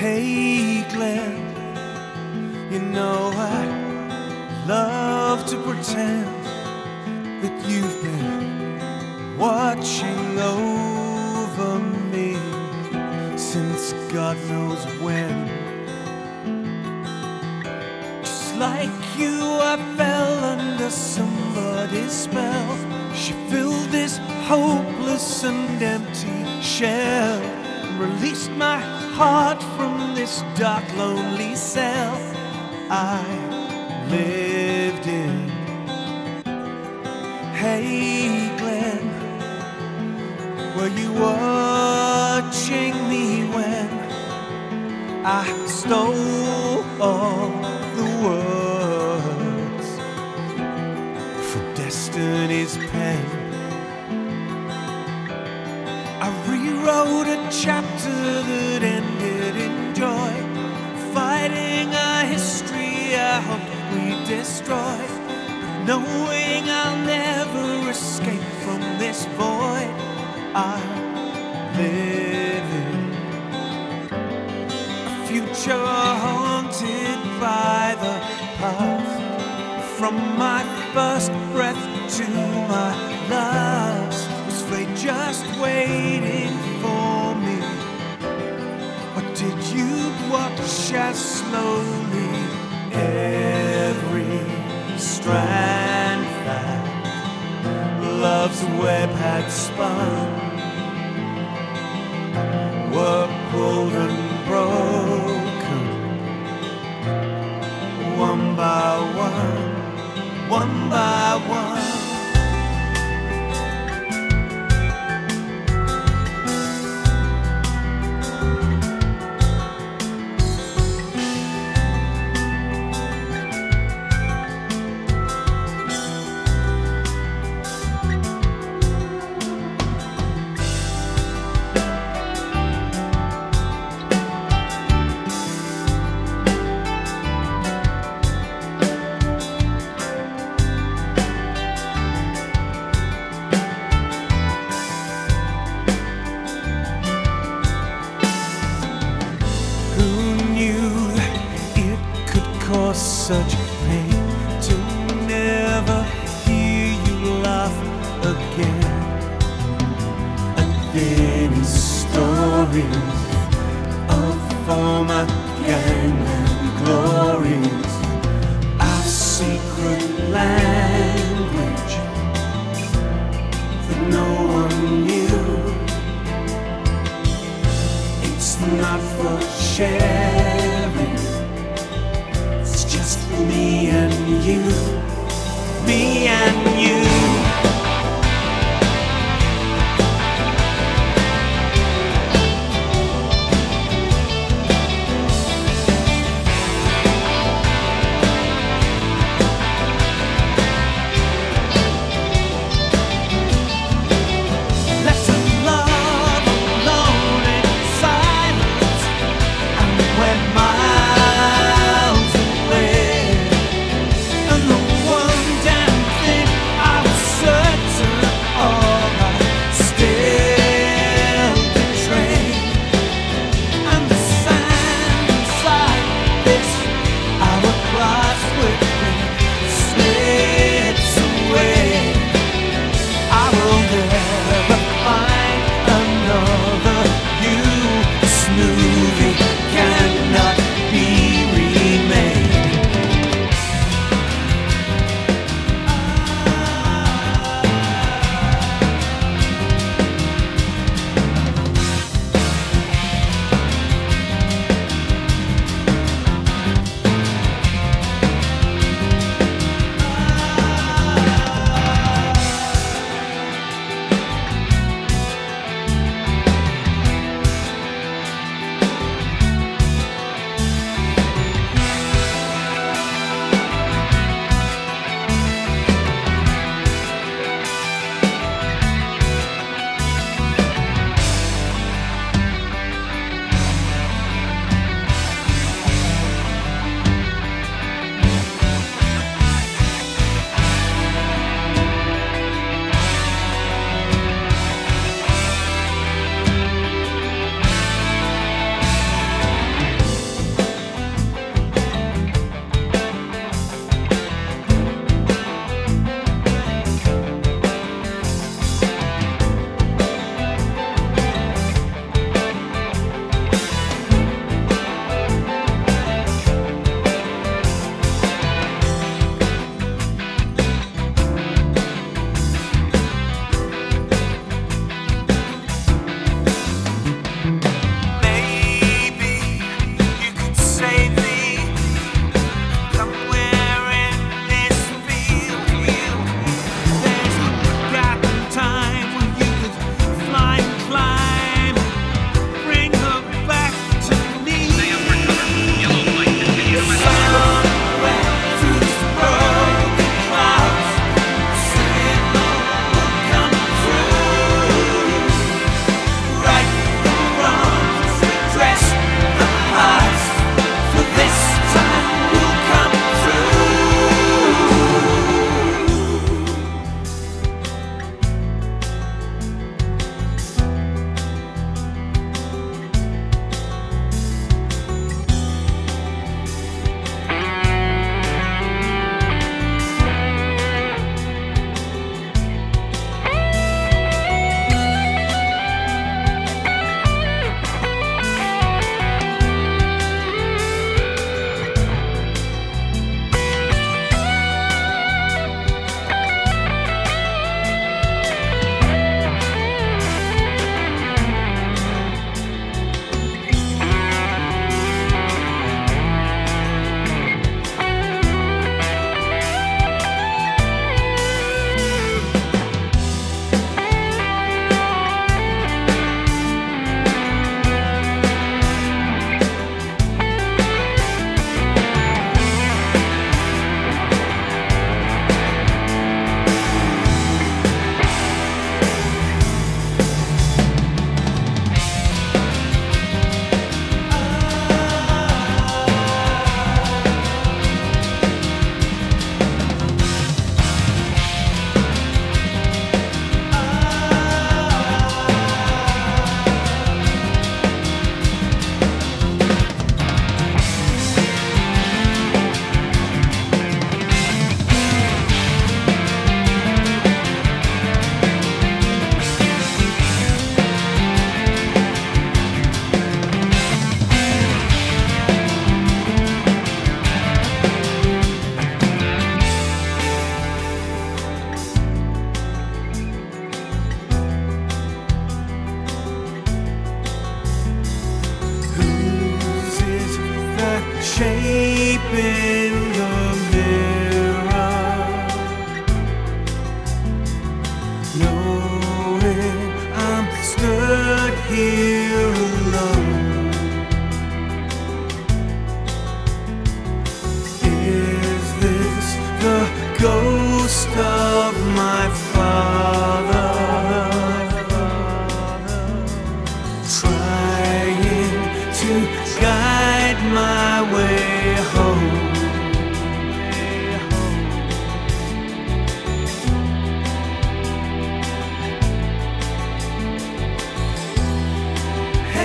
Hey, Glen, you know I love to pretend that you've been watching over me since God knows when. Just like you, I fell under somebody's spell. She filled this hopeless and empty shell, and released my heart from this dark, lonely cell I lived in. Hey, Glen, were you watching me when I stole all the words from destiny's pen? I rewrote a chapter destroyed, knowing I'll never escape from this void I live in. A future haunted by the past, from my first breath to my last was fate just waiting for me? Or did you watch as slowly every web had cause such pain to never hear you laugh again? And then stories of former gangland glories, our secret language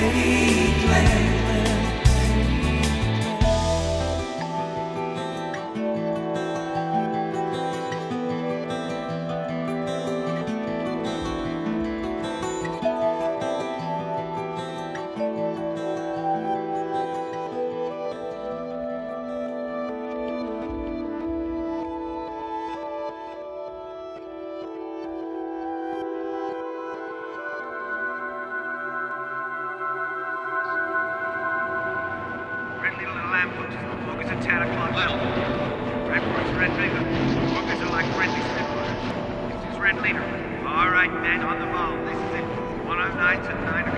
take land. 10 o'clock level. Redford's Red Vega. Hookers are like friendly Spitfire. This is Red Leader. All right, men, on the ball. This is it. 109 to 9